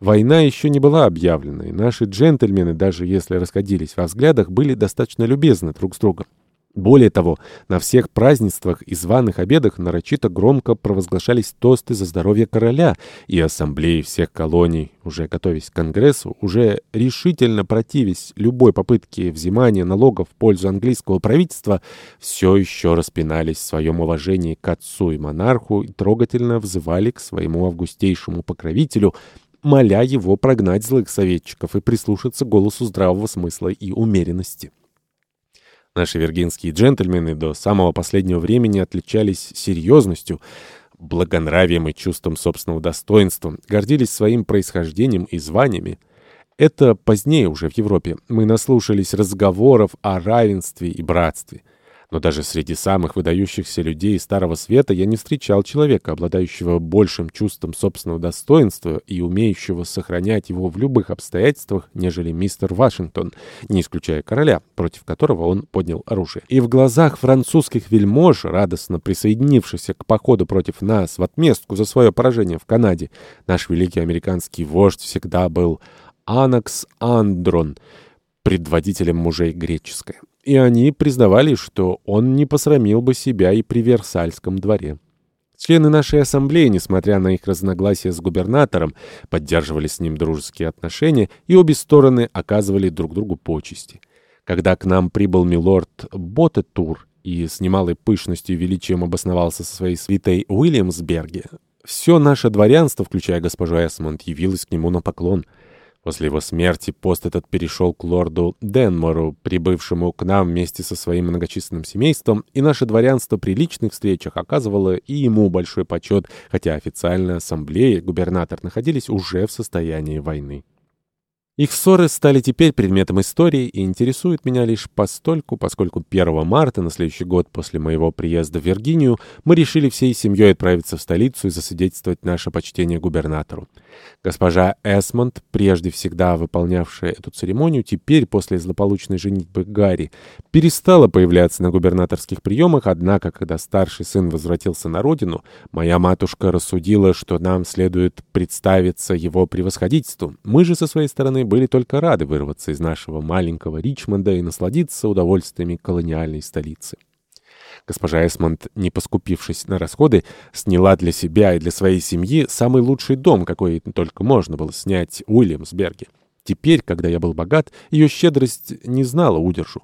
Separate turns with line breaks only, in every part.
Война еще не была объявлена, и наши джентльмены, даже если расходились во взглядах, были достаточно любезны друг с другом. Более того, на всех празднествах и званых обедах нарочито громко провозглашались тосты за здоровье короля, и ассамблеи всех колоний, уже готовясь к Конгрессу, уже решительно противясь любой попытке взимания налогов в пользу английского правительства, все еще распинались в своем уважении к отцу и монарху и трогательно взывали к своему августейшему покровителю, моля его прогнать злых советчиков и прислушаться голосу здравого смысла и умеренности. Наши виргинские джентльмены до самого последнего времени отличались серьезностью, благонравием и чувством собственного достоинства, гордились своим происхождением и званиями. Это позднее уже в Европе. Мы наслушались разговоров о равенстве и братстве. Но даже среди самых выдающихся людей Старого Света я не встречал человека, обладающего большим чувством собственного достоинства и умеющего сохранять его в любых обстоятельствах, нежели мистер Вашингтон, не исключая короля, против которого он поднял оружие. И в глазах французских вельмож, радостно присоединившихся к походу против нас в отместку за свое поражение в Канаде, наш великий американский вождь всегда был Анакс Андрон, предводителем мужей греческой и они признавали, что он не посрамил бы себя и при Версальском дворе. Члены нашей ассамблеи, несмотря на их разногласия с губернатором, поддерживали с ним дружеские отношения, и обе стороны оказывали друг другу почести. Когда к нам прибыл милорд Ботетур и с немалой пышностью и величием обосновался со своей свитой Уильямсберге, все наше дворянство, включая госпожу Эсмонд, явилось к нему на поклон — После его смерти пост этот перешел к лорду Денмору, прибывшему к нам вместе со своим многочисленным семейством, и наше дворянство при личных встречах оказывало и ему большой почет, хотя официально ассамблея и губернатор находились уже в состоянии войны. Их ссоры стали теперь предметом истории и интересуют меня лишь постольку, поскольку 1 марта, на следующий год после моего приезда в Виргинию, мы решили всей семьей отправиться в столицу и засвидетельствовать наше почтение губернатору. Госпожа Эсмонд, прежде всегда выполнявшая эту церемонию, теперь, после злополучной женитьбы Гарри, перестала появляться на губернаторских приемах, однако, когда старший сын возвратился на родину, моя матушка рассудила, что нам следует представиться его превосходительству. Мы же, со своей стороны, были только рады вырваться из нашего маленького Ричмонда и насладиться удовольствиями колониальной столицы. Госпожа Эсмонд, не поскупившись на расходы, сняла для себя и для своей семьи самый лучший дом, какой только можно было снять в Уильямсберге. Теперь, когда я был богат, ее щедрость не знала удержу.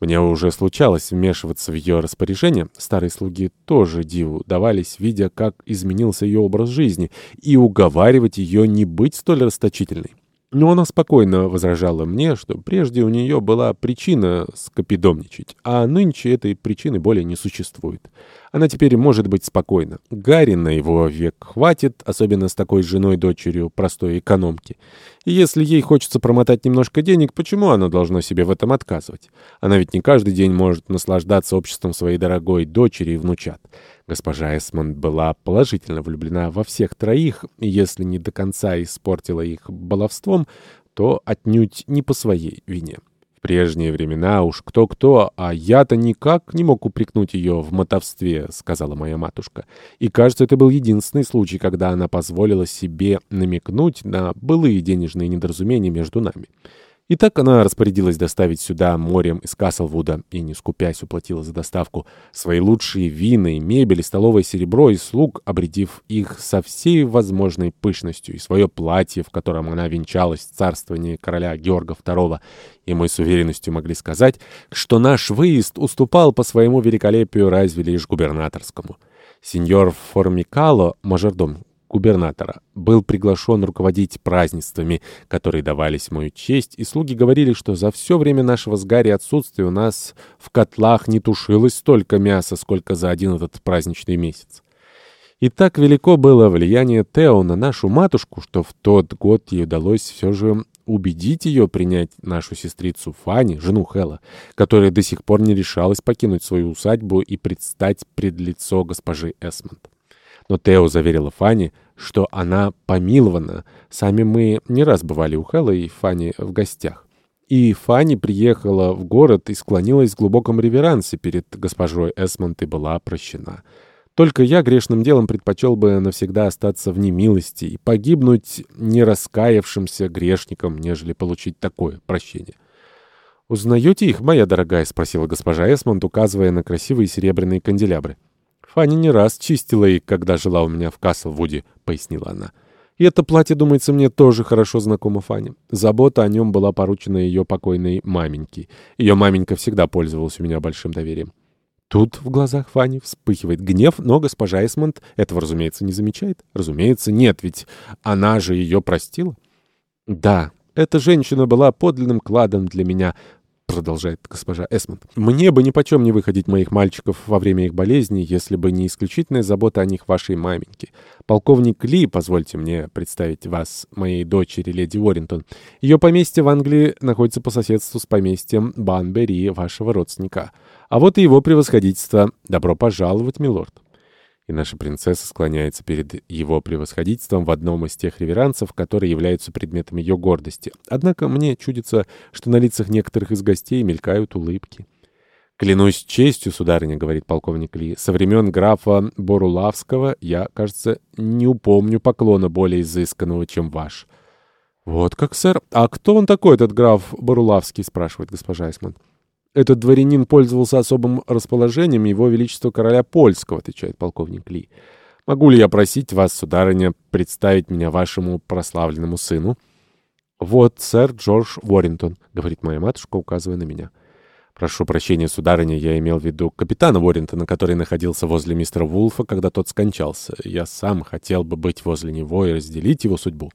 Мне уже случалось вмешиваться в ее распоряжение. Старые слуги тоже диву давались, видя, как изменился ее образ жизни, и уговаривать ее не быть столь расточительной. Но она спокойно возражала мне, что прежде у нее была причина скопидомничать, а нынче этой причины более не существует. Она теперь может быть спокойна. Гарри на его век хватит, особенно с такой женой-дочерью простой экономки. И если ей хочется промотать немножко денег, почему она должна себе в этом отказывать? Она ведь не каждый день может наслаждаться обществом своей дорогой дочери и внучат. Госпожа Эсмонд была положительно влюблена во всех троих, и если не до конца испортила их баловством, то отнюдь не по своей вине прежние времена уж кто-кто, а я-то никак не мог упрекнуть ее в мотовстве, — сказала моя матушка. И, кажется, это был единственный случай, когда она позволила себе намекнуть на былые денежные недоразумения между нами. И так она распорядилась доставить сюда морем из Каслвуда и, не скупясь, уплатила за доставку свои лучшие вина мебель, столовое серебро, и слуг, обредив их со всей возможной пышностью, и свое платье, в котором она венчалась в царствовании короля Георга II. И мы с уверенностью могли сказать, что наш выезд уступал по своему великолепию разве лишь губернаторскому. Сеньор Формикало, мажордом губернатора, был приглашен руководить празднествами, которые давались в мою честь, и слуги говорили, что за все время нашего с Гарри отсутствия у нас в котлах не тушилось столько мяса, сколько за один этот праздничный месяц. И так велико было влияние Тео на нашу матушку, что в тот год ей удалось все же убедить ее принять нашу сестрицу Фанни, жену Хэлла, которая до сих пор не решалась покинуть свою усадьбу и предстать пред лицо госпожи Эсмонд. Но Тео заверила Фанни, что она помилована. Сами мы не раз бывали у Хэлла и Фанни в гостях. И Фанни приехала в город и склонилась в глубоком реверансе перед госпожой Эсмонт и была прощена. Только я грешным делом предпочел бы навсегда остаться в немилости и погибнуть не раскаявшимся грешником, нежели получить такое прощение. «Узнаете их, моя дорогая?» — спросила госпожа Эсмонд, указывая на красивые серебряные канделябры. «Фанни не раз чистила их, когда жила у меня в Каслвуде», — пояснила она. «И это платье, думается, мне тоже хорошо знакомо Фанни. Забота о нем была поручена ее покойной маменьке. Ее маменька всегда пользовалась у меня большим доверием». Тут в глазах Фанни вспыхивает гнев, но госпожа Эсмонд этого, разумеется, не замечает. Разумеется, нет, ведь она же ее простила. «Да, эта женщина была подлинным кладом для меня», — продолжает госпожа Эсмонд. «Мне бы нипочем не выходить моих мальчиков во время их болезни, если бы не исключительная забота о них вашей маменьки. Полковник Ли, позвольте мне представить вас, моей дочери, леди Уоррингтон. Ее поместье в Англии находится по соседству с поместьем Банбери, вашего родственника». А вот и его превосходительство. Добро пожаловать, милорд. И наша принцесса склоняется перед его превосходительством в одном из тех реверансов, которые являются предметом ее гордости. Однако мне чудится, что на лицах некоторых из гостей мелькают улыбки. «Клянусь честью, сударыня», — говорит полковник Ли, — «со времен графа Борулавского я, кажется, не упомню поклона более изысканного, чем ваш». «Вот как, сэр. А кто он такой, этот граф Борулавский?» — спрашивает госпожа Эсмонд. «Этот дворянин пользовался особым расположением его величества короля польского», — отвечает полковник Ли. «Могу ли я просить вас, сударыня, представить меня вашему прославленному сыну?» «Вот сэр Джордж Уоррингтон», — говорит моя матушка, указывая на меня. «Прошу прощения, сударыня, я имел в виду капитана Уоррингтона, который находился возле мистера Вулфа, когда тот скончался. Я сам хотел бы быть возле него и разделить его судьбу».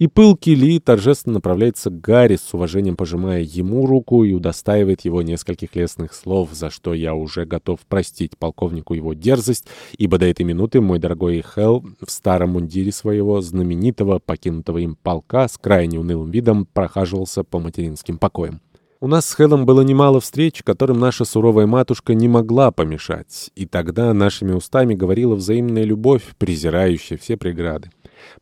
И пылкий Ли торжественно направляется к Гарри, с уважением пожимая ему руку и удостаивает его нескольких лестных слов, за что я уже готов простить полковнику его дерзость, ибо до этой минуты мой дорогой Хелл в старом мундире своего знаменитого покинутого им полка с крайне унылым видом прохаживался по материнским покоям. У нас с Хеллом было немало встреч, которым наша суровая матушка не могла помешать, и тогда нашими устами говорила взаимная любовь, презирающая все преграды.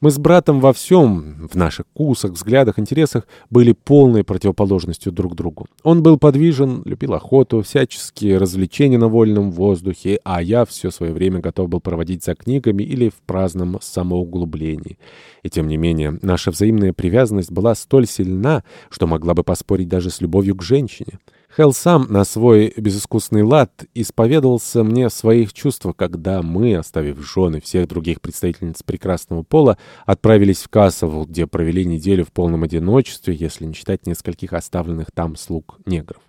Мы с братом во всем, в наших вкусах, взглядах, интересах, были полной противоположностью друг другу. Он был подвижен, любил охоту, всяческие развлечения на вольном воздухе, а я все свое время готов был проводить за книгами или в праздном самоуглублении. И тем не менее, наша взаимная привязанность была столь сильна, что могла бы поспорить даже с любовью к женщине. Хелл сам на свой безыскусный лад исповедовался мне в своих чувствах, когда мы, оставив жены всех других представительниц прекрасного пола, отправились в Кассову, где провели неделю в полном одиночестве, если не считать нескольких оставленных там слуг негров.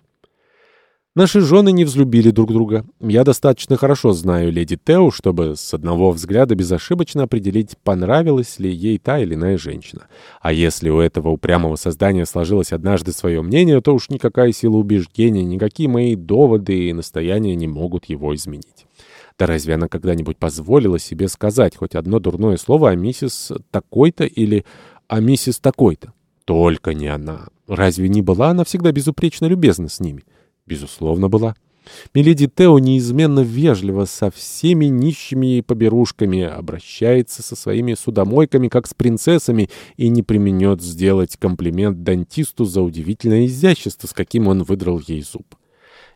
Наши жены не взлюбили друг друга. Я достаточно хорошо знаю леди Тео, чтобы с одного взгляда безошибочно определить, понравилась ли ей та или иная женщина. А если у этого упрямого создания сложилось однажды свое мнение, то уж никакая сила убеждения, никакие мои доводы и настояния не могут его изменить. Да разве она когда-нибудь позволила себе сказать хоть одно дурное слово о миссис такой-то или о миссис такой-то? Только не она. Разве не была она всегда безупречно любезна с ними? Безусловно, была. Миледи Тео неизменно вежливо со всеми нищими поберушками обращается со своими судомойками, как с принцессами, и не применет сделать комплимент дантисту за удивительное изящество, с каким он выдрал ей зуб.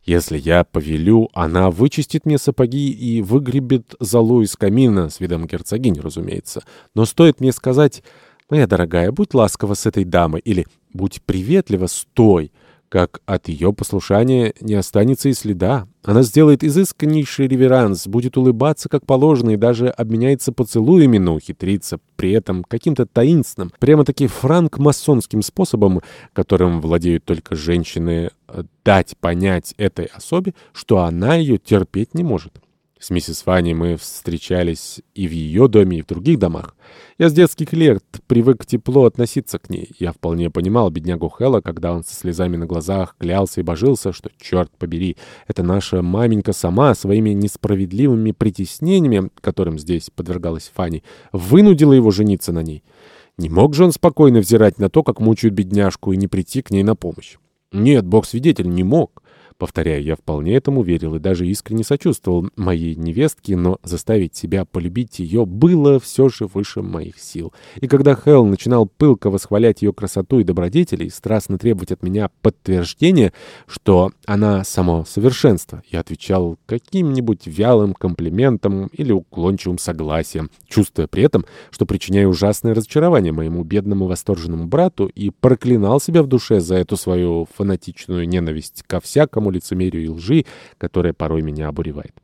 Если я повелю, она вычистит мне сапоги и выгребет золу из камина, с видом герцогини, разумеется. Но стоит мне сказать, «Моя дорогая, будь ласкова с этой дамой» или «Будь приветлива с той», как от ее послушания не останется и следа. Она сделает изысканнейший реверанс, будет улыбаться как положено и даже обменяется поцелуями, но ухитрится при этом каким-то таинственным, прямо-таки франк-масонским способом, которым владеют только женщины, дать понять этой особе, что она ее терпеть не может. С миссис Фанни мы встречались и в ее доме, и в других домах. Я с детских лет привык тепло относиться к ней. Я вполне понимал беднягу Хэлла, когда он со слезами на глазах клялся и божился, что, черт побери, это наша маменька сама своими несправедливыми притеснениями, которым здесь подвергалась Фанни, вынудила его жениться на ней. Не мог же он спокойно взирать на то, как мучают бедняжку, и не прийти к ней на помощь? Нет, бог свидетель, не мог. Повторяю, я вполне этому верил и даже искренне сочувствовал моей невестке, но заставить себя полюбить ее было все же выше моих сил. И когда Хелл начинал пылко восхвалять ее красоту и добродетели, и страстно требовать от меня подтверждения, что она само совершенство, я отвечал каким-нибудь вялым комплиментом или уклончивым согласием, чувствуя при этом, что причиняю ужасное разочарование моему бедному восторженному брату и проклинал себя в душе за эту свою фанатичную ненависть ко всякому лицемерию и лжи, которая порой меня обуревает.